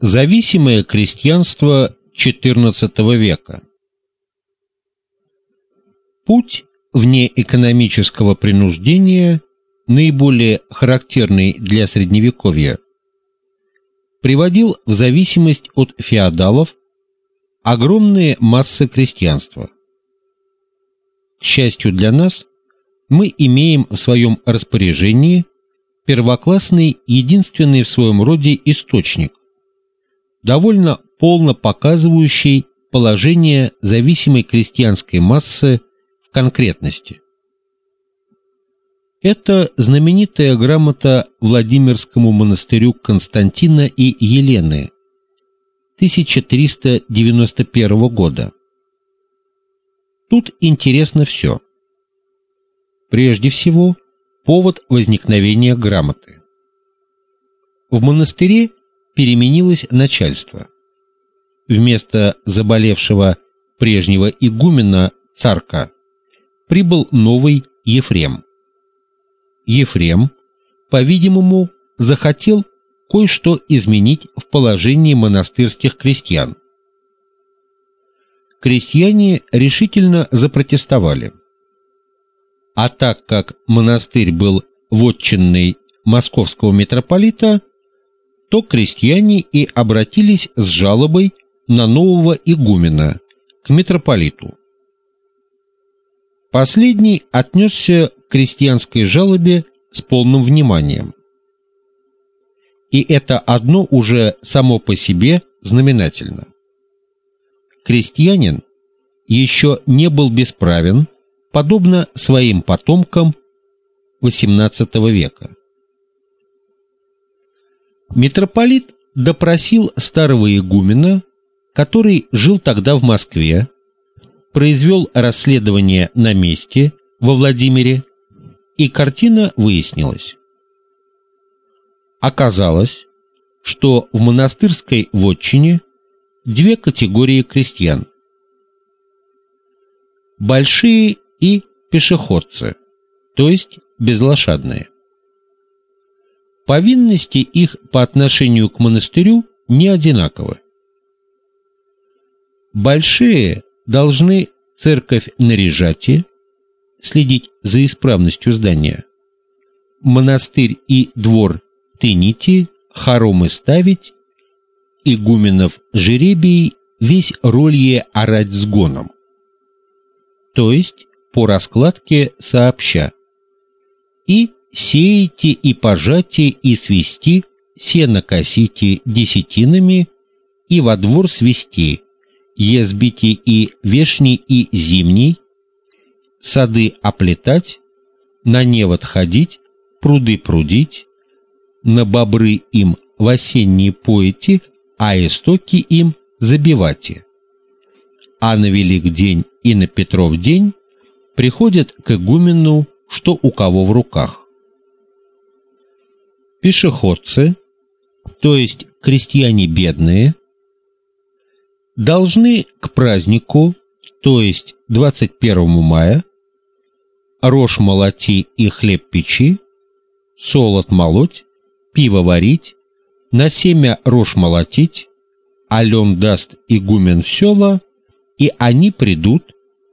Зависимое крестьянство XIV века. Путь вне экономического принуждения, наиболее характерный для средневековья, приводил в зависимость от феодалов огромные массы крестьянства. К счастью для нас, мы имеем в своем распоряжении первоклассный, единственный в своем роде источник, довольно полно показывающий положение зависимой крестьянской массы в конкретности. Это знаменитая грамота Владимирскому монастырю Константина и Елены 1391 года. Тут интересно все. Прежде всего, повод возникновения грамоты. В монастыре переменилось начальство. Вместо заболевшего прежнего игумена Царка прибыл новый Ефрем. Ефрем, по-видимому, захотел кое-что изменить в положении монастырских крестьян. Крестьяне решительно запротестовали. А так как монастырь был вотчинный московского митрополита, то крестьяне и обратились с жалобой на нового игумена к митрополиту. Последний отнесся к крестьянской жалобе с полным вниманием. И это одно уже само по себе знаменательно. Крестьянин еще не был бесправен, подобно своим потомкам XVIII века. Митрополит допросил старого игумена, который жил тогда в Москве, произвел расследование на месте во Владимире, и картина выяснилась. Оказалось, что в монастырской вотчине две категории крестьян: большие и пешеходцы, то есть безлошадные. Повинности их по отношению к монастырю не одинаковы. Большие должны церковь наряжать и следить за исправностью здания. Монастырь и двор тынити, хоромы ставить, игуменов жеребий весь ролье орать с гоном. То есть по раскладке сообща. И сеете и пожати и свести, сено косите десятинами и во двор свести, езбите и вешний и зимний, сады оплетать, на невод ходить, пруды прудить, на бобры им в осенние поэти, а истоки им забивайте. А на велик день и на Петров день приходят к игумену, что у кого в руках пешеходцы, то есть крестьяне бедные, должны к празднику, то есть 21 мая, рожь молоти и хлеб печи, солод молоть, пиво варить, на семя рожь молотить, а лен даст игумен в села, и они придут,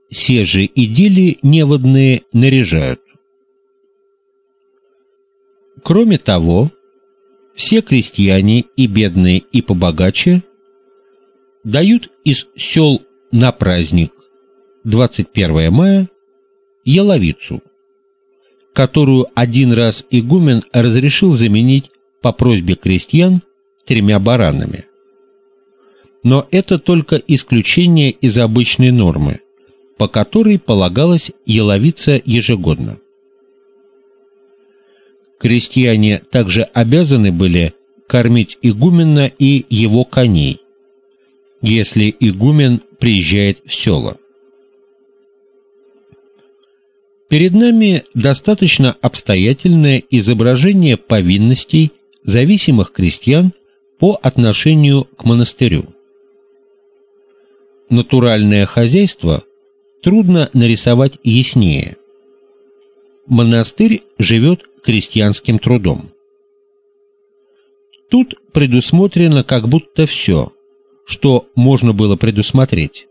се же идили неводные наряжают. Кроме того, все крестьяне и бедные, и побогаче дают из сел на праздник 21 мая яловицу, которую один раз игумен разрешил заменить по просьбе крестьян тремя баранами. Но это только исключение из обычной нормы, по которой полагалось яловица ежегодно. Крестьяне также обязаны были кормить игумена и его коней, если игумен приезжает в село. Перед нами достаточно обстоятельное изображение повинностей зависимых крестьян по отношению к монастырю. Натуральное хозяйство трудно нарисовать яснее. Монастырь живет крестьянским трудом. Тут предусмотрено как будто все, что можно было предусмотреть.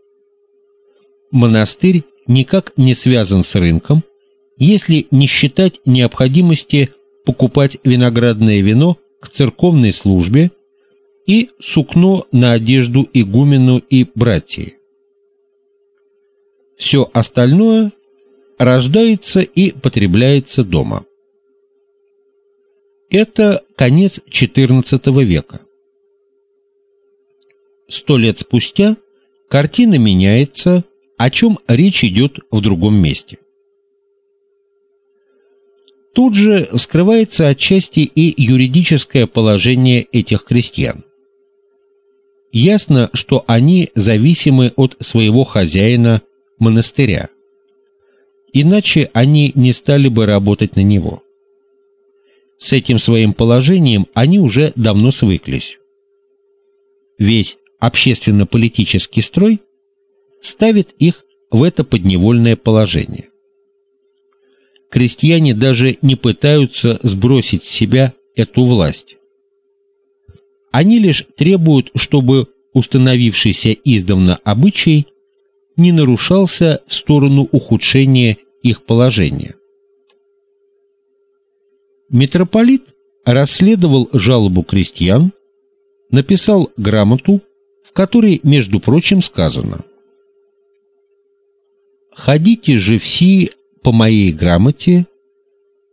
Монастырь никак не связан с рынком, если не считать необходимости покупать виноградное вино к церковной службе и сукно на одежду игумену и братьев. Все остальное рождается и потребляется дома. Это конец XIV века. Сто лет спустя картина меняется, о чем речь идет в другом месте. Тут же вскрывается отчасти и юридическое положение этих крестьян. Ясно, что они зависимы от своего хозяина монастыря. Иначе они не стали бы работать на него. С этим своим положением они уже давно свыклись. Весь общественно-политический строй ставит их в это подневольное положение. Крестьяне даже не пытаются сбросить с себя эту власть. Они лишь требуют, чтобы установившийся издавна обычай не нарушался в сторону ухудшения их положения. Митрополит расследовал жалобу крестьян, написал грамоту, в которой, между прочим, сказано: Ходите же все по моей грамоте,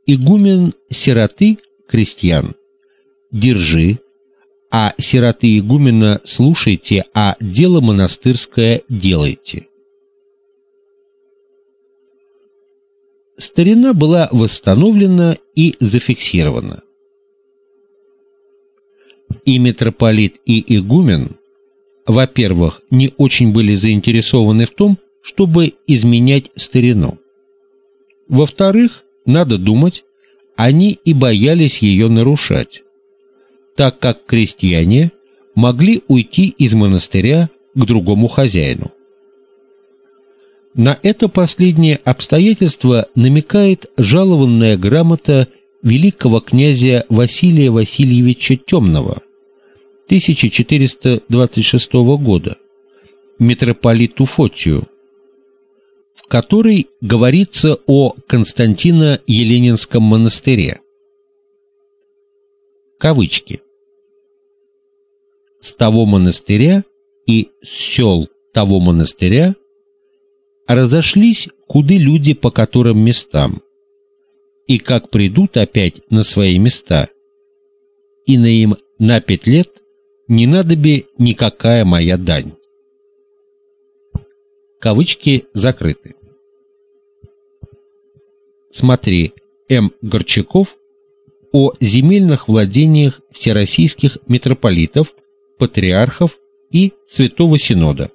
игумен сироты крестьян, держи, а сироты игумена слушайте, а дело монастырское делайте. Старина была восстановлена и зафиксирована. И митрополит, и игумен, во-первых, не очень были заинтересованы в том, чтобы изменять старину. Во-вторых, надо думать, они и боялись ее нарушать, так как крестьяне могли уйти из монастыря к другому хозяину. На это последнее обстоятельство намекает жалованная грамота великого князя Василия Васильевича Темного 1426 года митрополиту Фотию, в которой говорится о Константино-Еленинском монастыре. Кавычки. С того монастыря и с сел того монастыря разошлись куды люди по которым местам. И как придут опять на свои места, и на им на пять лет не надо бы никакая моя дань. Кавычки закрыты. Смотри, М. Горчаков о земельных владениях всероссийских митрополитов, патриархов и Святого Синода.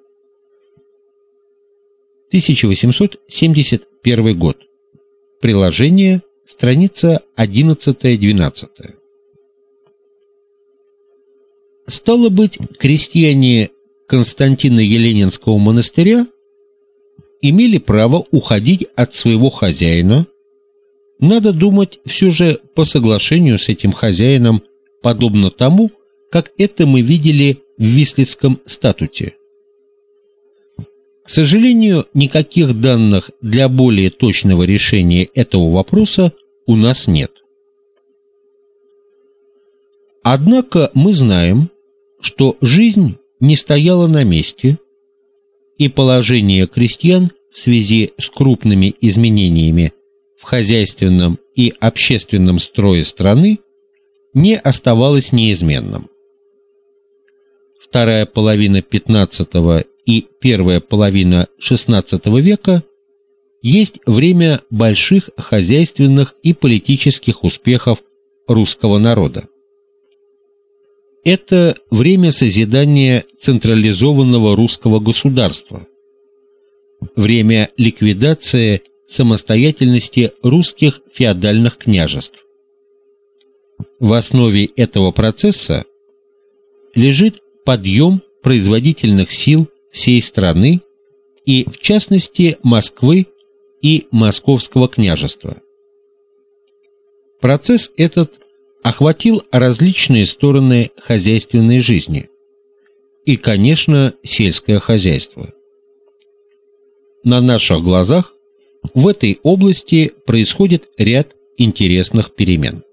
1871 год. Приложение, страница 11-12. Стало быть, крестьяне Константина Еленинского монастыря имели право уходить от своего хозяина. Надо думать все же по соглашению с этим хозяином, подобно тому, как это мы видели в Вислицком статуте. К сожалению, никаких данных для более точного решения этого вопроса у нас нет. Однако мы знаем, что жизнь не стояла на месте, и положение крестьян в связи с крупными изменениями в хозяйственном и общественном строе страны не оставалось неизменным. Вторая половина XV и первая половина XVI века есть время больших хозяйственных и политических успехов русского народа. Это время созидания централизованного русского государства. Время ликвидации самостоятельности русских феодальных княжеств. В основе этого процесса лежит подъем производительных сил всей страны и, в частности, Москвы и Московского княжества. Процесс этот охватил различные стороны хозяйственной жизни и, конечно, сельское хозяйство. На наших глазах в этой области происходит ряд интересных перемен.